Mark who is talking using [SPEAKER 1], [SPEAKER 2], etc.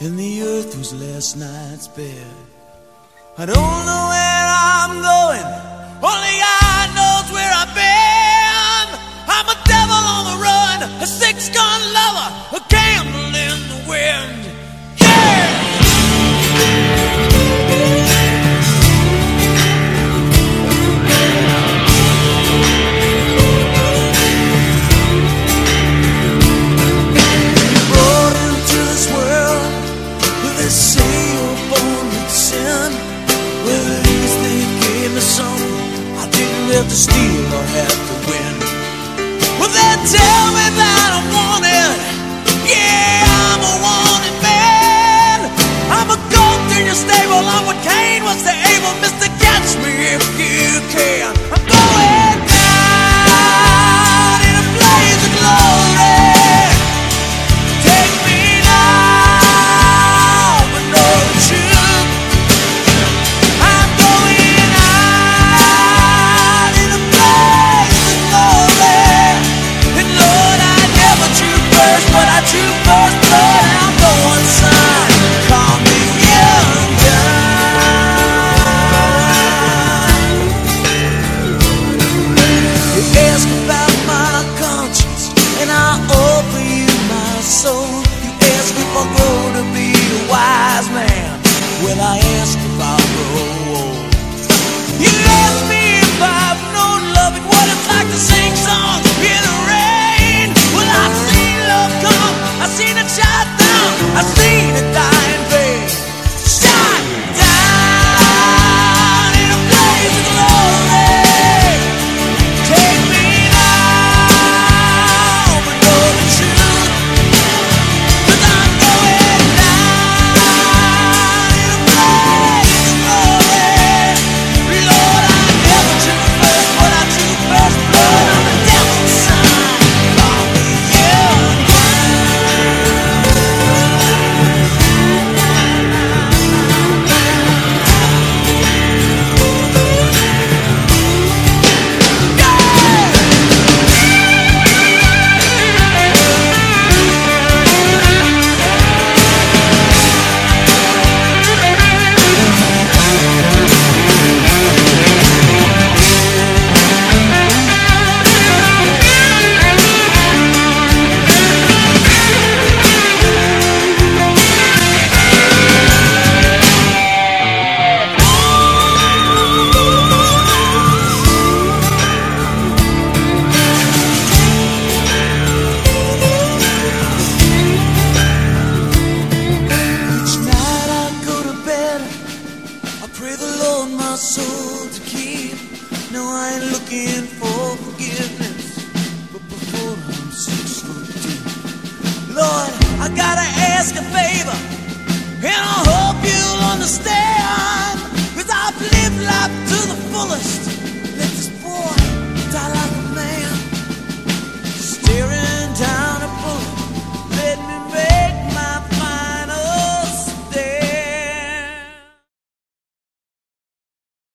[SPEAKER 1] and the earth was last night's bed. I don't know where I'm going, only God knows where I've been. have to steal or have to win. Well, then tell me that. soul to keep. No, I ain't looking for forgiveness, but before I'm six foot deep, Lord, I gotta ask a favor, and I hope you'll understand.